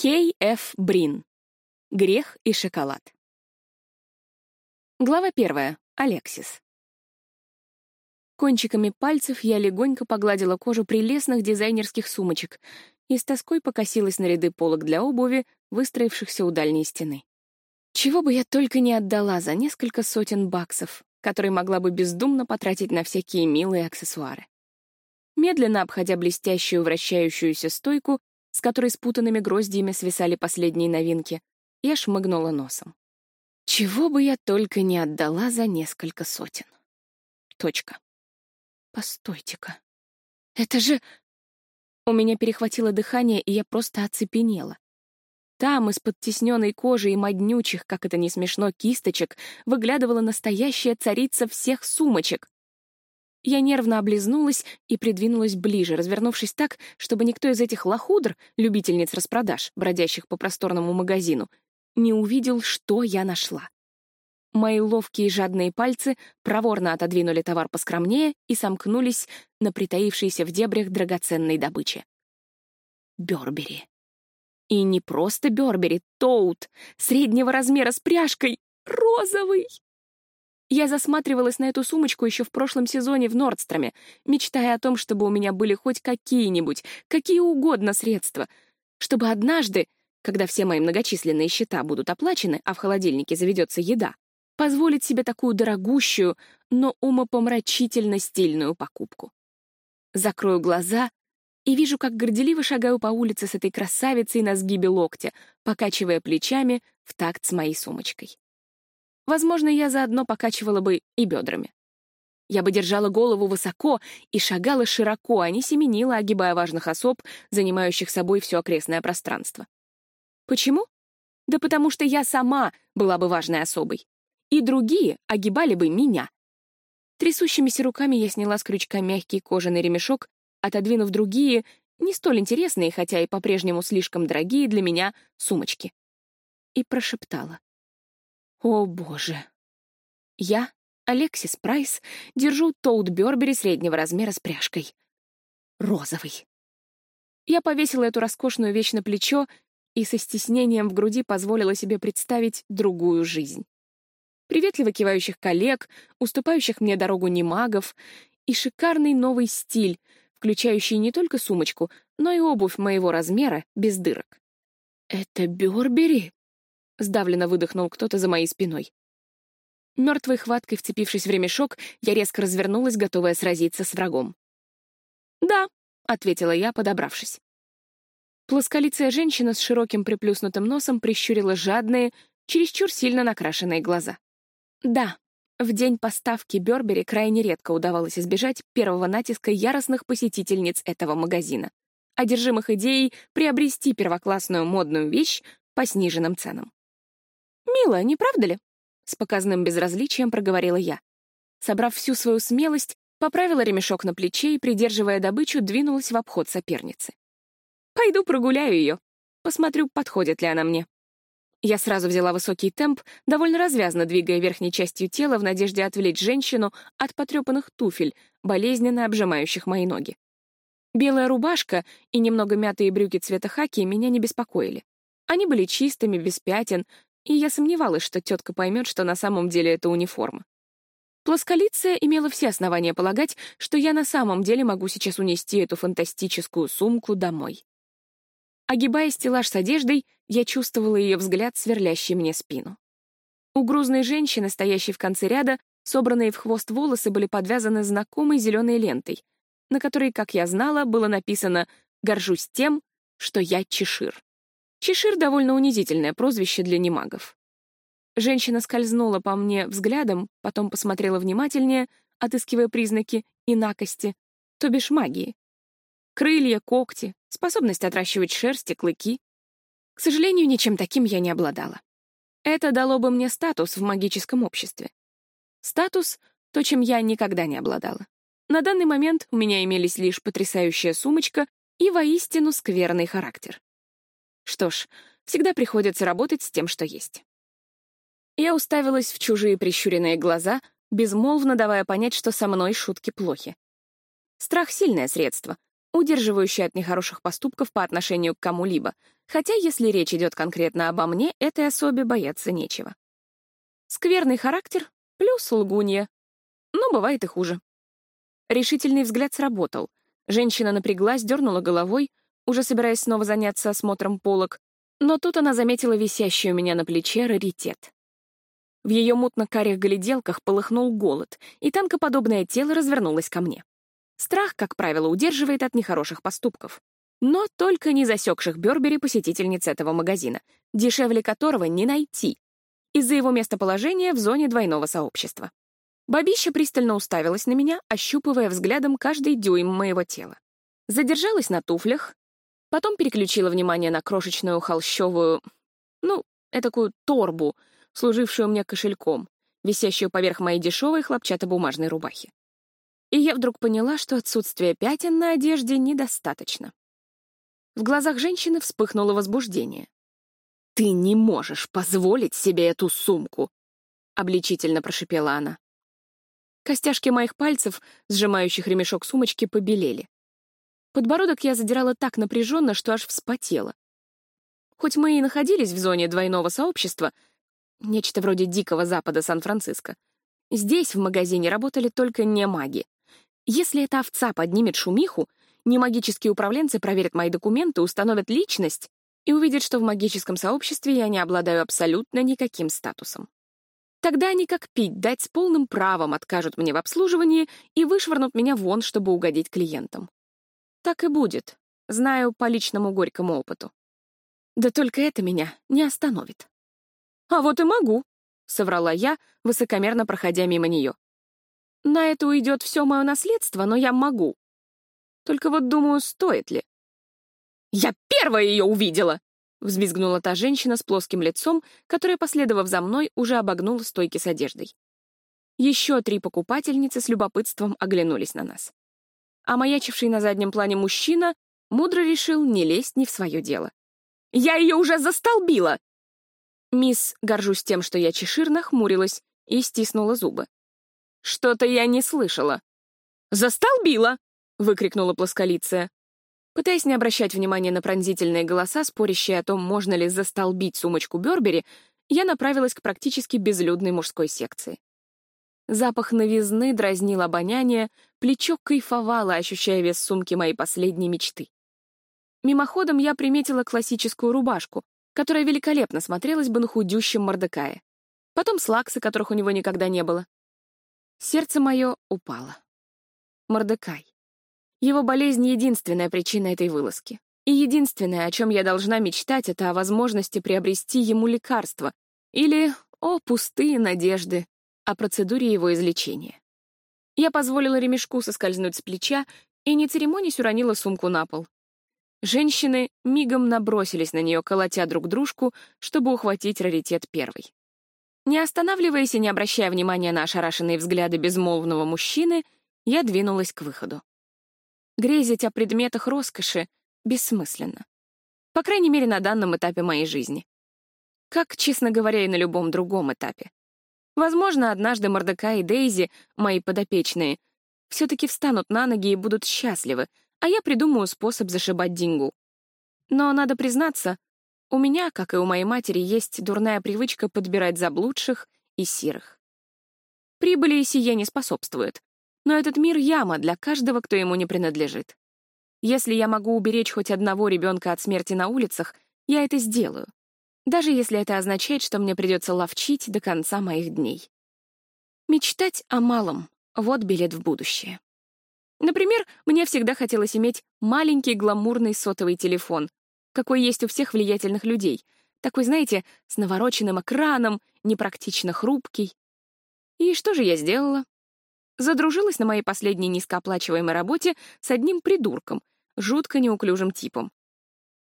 Кей Ф. Брин. Грех и шоколад. Глава первая. Алексис. Кончиками пальцев я легонько погладила кожу прелестных дизайнерских сумочек и с тоской покосилась на ряды полок для обуви, выстроившихся у дальней стены. Чего бы я только не отдала за несколько сотен баксов, которые могла бы бездумно потратить на всякие милые аксессуары. Медленно обходя блестящую вращающуюся стойку, с которой спутанными гроздьями свисали последние новинки, я шмыгнула носом. Чего бы я только не отдала за несколько сотен. Точка. Постойте-ка. Это же... У меня перехватило дыхание, и я просто оцепенела. Там, из-под тесненной кожи и моднючих, как это не смешно, кисточек, выглядывала настоящая царица всех сумочек. Я нервно облизнулась и придвинулась ближе, развернувшись так, чтобы никто из этих лохудр, любительниц распродаж, бродящих по просторному магазину, не увидел, что я нашла. Мои ловкие жадные пальцы проворно отодвинули товар поскромнее и сомкнулись на притаившейся в дебрях драгоценной добыче. Бёрбери. И не просто Бёрбери, Тоут, среднего размера с пряжкой, розовый. Я засматривалась на эту сумочку еще в прошлом сезоне в Нордстроме, мечтая о том, чтобы у меня были хоть какие-нибудь, какие угодно средства, чтобы однажды, когда все мои многочисленные счета будут оплачены, а в холодильнике заведется еда, позволить себе такую дорогущую, но умопомрачительно стильную покупку. Закрою глаза и вижу, как горделиво шагаю по улице с этой красавицей на сгибе локтя, покачивая плечами в такт с моей сумочкой. Возможно, я заодно покачивала бы и бедрами. Я бы держала голову высоко и шагала широко, а не семенила, огибая важных особ, занимающих собой все окрестное пространство. Почему? Да потому что я сама была бы важной особой. И другие огибали бы меня. Трясущимися руками я сняла с крючка мягкий кожаный ремешок, отодвинув другие, не столь интересные, хотя и по-прежнему слишком дорогие для меня, сумочки. И прошептала. О, боже. Я, Алексис Прайс, держу Тоут Бёрбери среднего размера с пряжкой. Розовый. Я повесила эту роскошную вещь на плечо и со стеснением в груди позволила себе представить другую жизнь. Приветливо кивающих коллег, уступающих мне дорогу немагов и шикарный новый стиль, включающий не только сумочку, но и обувь моего размера без дырок. «Это Бёрбери?» — сдавленно выдохнул кто-то за моей спиной. Мертвой хваткой вцепившись в ремешок, я резко развернулась, готовая сразиться с врагом. «Да», — ответила я, подобравшись. Плосколицая женщина с широким приплюснутым носом прищурила жадные, чересчур сильно накрашенные глаза. «Да, в день поставки Бёрбери крайне редко удавалось избежать первого натиска яростных посетительниц этого магазина, одержимых идеей приобрести первоклассную модную вещь по сниженным ценам. «Мило, не правда ли?» — с показным безразличием проговорила я. Собрав всю свою смелость, поправила ремешок на плече и, придерживая добычу, двинулась в обход соперницы. «Пойду прогуляю ее. Посмотрю, подходит ли она мне». Я сразу взяла высокий темп, довольно развязно двигая верхней частью тела в надежде отвлечь женщину от потрепанных туфель, болезненно обжимающих мои ноги. Белая рубашка и немного мятые брюки цвета хаки меня не беспокоили. Они были чистыми, без пятен, и я сомневалась, что тетка поймет, что на самом деле это униформа. Плосколицая имела все основания полагать, что я на самом деле могу сейчас унести эту фантастическую сумку домой. Огибая стеллаж с одеждой, я чувствовала ее взгляд, сверлящий мне спину. У грузной женщины, стоящей в конце ряда, собранные в хвост волосы были подвязаны знакомой зеленой лентой, на которой, как я знала, было написано «Горжусь тем, что я Чешир». Чешир — довольно унизительное прозвище для немагов. Женщина скользнула по мне взглядом, потом посмотрела внимательнее, отыскивая признаки инакости, то бишь магии. Крылья, когти, способность отращивать шерсть и клыки. К сожалению, ничем таким я не обладала. Это дало бы мне статус в магическом обществе. Статус — то, чем я никогда не обладала. На данный момент у меня имелись лишь потрясающая сумочка и воистину скверный характер. Что ж, всегда приходится работать с тем, что есть. Я уставилась в чужие прищуренные глаза, безмолвно давая понять, что со мной шутки плохи. Страх — сильное средство, удерживающая от нехороших поступков по отношению к кому-либо, хотя если речь идет конкретно обо мне, этой особе бояться нечего. Скверный характер плюс лгунья. Но бывает и хуже. Решительный взгляд сработал. Женщина напряглась, дернула головой, уже собираясь снова заняться осмотром полок, но тут она заметила висящий у меня на плече раритет. В ее мутно-карих гляделках полыхнул голод, и танкоподобное тело развернулось ко мне. Страх, как правило, удерживает от нехороших поступков. Но только не засекших Бёрбери посетительниц этого магазина, дешевле которого не найти, из-за его местоположения в зоне двойного сообщества. Бабища пристально уставилась на меня, ощупывая взглядом каждый дюйм моего тела. Задержалась на туфлях, потом переключила внимание на крошечную холщовую, ну, такую торбу, служившую мне кошельком, висящую поверх моей дешевой хлопчатобумажной рубахи. И я вдруг поняла, что отсутствие пятен на одежде недостаточно. В глазах женщины вспыхнуло возбуждение. «Ты не можешь позволить себе эту сумку!» — обличительно прошипела она. Костяшки моих пальцев, сжимающих ремешок сумочки, побелели. Подбородок я задирала так напряженно, что аж вспотела. Хоть мы и находились в зоне двойного сообщества, нечто вроде дикого запада Сан-Франциско, здесь в магазине работали только не маги. Если эта овца поднимет шумиху, немагические управленцы проверят мои документы, установят личность и увидят, что в магическом сообществе я не обладаю абсолютно никаким статусом. Тогда они как пить дать с полным правом откажут мне в обслуживании и вышвырнут меня вон, чтобы угодить клиентам. Так и будет, знаю по личному горькому опыту. Да только это меня не остановит. «А вот и могу», — соврала я, высокомерно проходя мимо нее. «На это уйдет все мое наследство, но я могу. Только вот думаю, стоит ли». «Я первая ее увидела!» Взвизгнула та женщина с плоским лицом, которая, последовав за мной, уже обогнула стойки с одеждой. Еще три покупательницы с любопытством оглянулись на нас. А маячивший на заднем плане мужчина мудро решил не лезть ни в свое дело. «Я ее уже застолбила!» Мисс, горжусь тем, что я чешир, нахмурилась и стиснула зубы. «Что-то я не слышала». «Застолбила!» — выкрикнула плосколицая. Пытаясь не обращать внимания на пронзительные голоса, спорящие о том, можно ли застолбить сумочку Бёрбери, я направилась к практически безлюдной мужской секции. Запах новизны дразнил обоняние, плечо кайфовало, ощущая вес сумки моей последней мечты. Мимоходом я приметила классическую рубашку, которая великолепно смотрелась бы на худющем Мордекае. Потом слаксы, которых у него никогда не было. Сердце мое упало. Мордекай. Его болезнь — единственная причина этой вылазки. И единственное, о чем я должна мечтать, это о возможности приобрести ему лекарство или, о, пустые надежды, о процедуре его излечения. Я позволила ремешку соскользнуть с плеча и, не церемонясь, уронила сумку на пол. Женщины мигом набросились на нее, колотя друг дружку, чтобы ухватить раритет первой. Не останавливаясь и не обращая внимания на ошарашенные взгляды безмолвного мужчины, я двинулась к выходу. Грезить о предметах роскоши бессмысленно. По крайней мере, на данном этапе моей жизни. Как, честно говоря, и на любом другом этапе. Возможно, однажды Мордекай и Дейзи, мои подопечные, все-таки встанут на ноги и будут счастливы, а я придумаю способ зашибать деньгу. Но, надо признаться, у меня, как и у моей матери, есть дурная привычка подбирать заблудших и сирых. Прибыли сие не способствует, но этот мир — яма для каждого, кто ему не принадлежит. Если я могу уберечь хоть одного ребенка от смерти на улицах, я это сделаю. Даже если это означает, что мне придется ловчить до конца моих дней. Мечтать о малом — вот билет в будущее. Например, мне всегда хотелось иметь маленький гламурный сотовый телефон, какой есть у всех влиятельных людей. Такой, знаете, с навороченным экраном, непрактично хрупкий. И что же я сделала? Задружилась на моей последней низкооплачиваемой работе с одним придурком, жутко неуклюжим типом.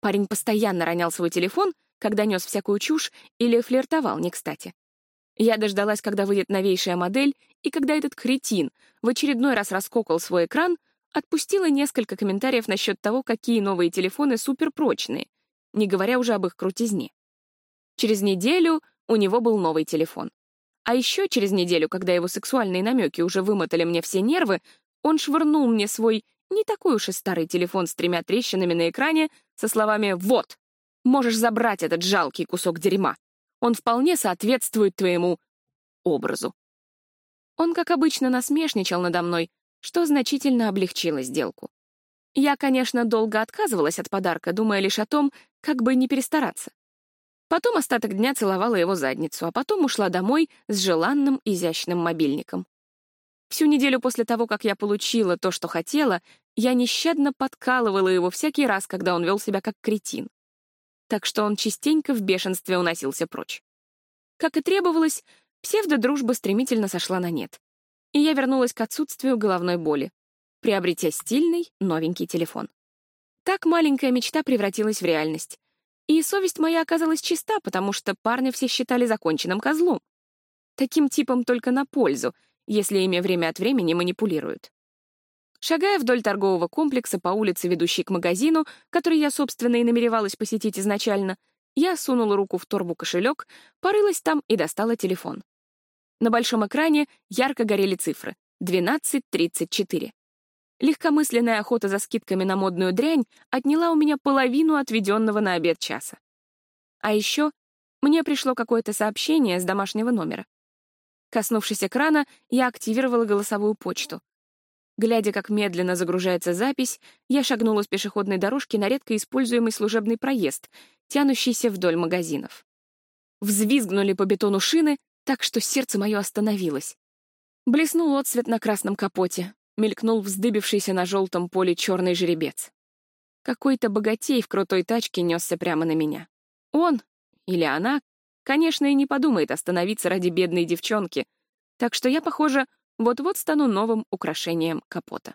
Парень постоянно ронял свой телефон, когда нес всякую чушь или флиртовал не кстати. Я дождалась, когда выйдет новейшая модель, и когда этот кретин в очередной раз раскокал свой экран, отпустила несколько комментариев насчет того, какие новые телефоны суперпрочные, не говоря уже об их крутизне. Через неделю у него был новый телефон. А еще через неделю, когда его сексуальные намеки уже вымотали мне все нервы, он швырнул мне свой Не такой уж и старый телефон с тремя трещинами на экране со словами «Вот, можешь забрать этот жалкий кусок дерьма. Он вполне соответствует твоему образу». Он, как обычно, насмешничал надо мной, что значительно облегчило сделку. Я, конечно, долго отказывалась от подарка, думая лишь о том, как бы не перестараться. Потом остаток дня целовала его задницу, а потом ушла домой с желанным изящным мобильником. Всю неделю после того, как я получила то, что хотела, я нещадно подкалывала его всякий раз, когда он вел себя как кретин. Так что он частенько в бешенстве уносился прочь. Как и требовалось, псевдодружба стремительно сошла на нет. И я вернулась к отсутствию головной боли, приобретя стильный новенький телефон. Так маленькая мечта превратилась в реальность. И совесть моя оказалась чиста, потому что парня все считали законченным козлом. Таким типом только на пользу, если ими время от времени манипулируют. Шагая вдоль торгового комплекса по улице, ведущей к магазину, который я, собственно, и намеревалась посетить изначально, я сунула руку в торбу-кошелек, порылась там и достала телефон. На большом экране ярко горели цифры — 12.34. Легкомысленная охота за скидками на модную дрянь отняла у меня половину отведенного на обед часа. А еще мне пришло какое-то сообщение с домашнего номера. Коснувшись экрана, я активировала голосовую почту. Глядя, как медленно загружается запись, я шагнула с пешеходной дорожки на редко используемый служебный проезд, тянущийся вдоль магазинов. Взвизгнули по бетону шины, так что сердце мое остановилось. Блеснул отсвет на красном капоте, мелькнул вздыбившийся на желтом поле черный жеребец. Какой-то богатей в крутой тачке несся прямо на меня. Он или она Конечно, и не подумает остановиться ради бедной девчонки, так что я, похоже, вот-вот стану новым украшением капота.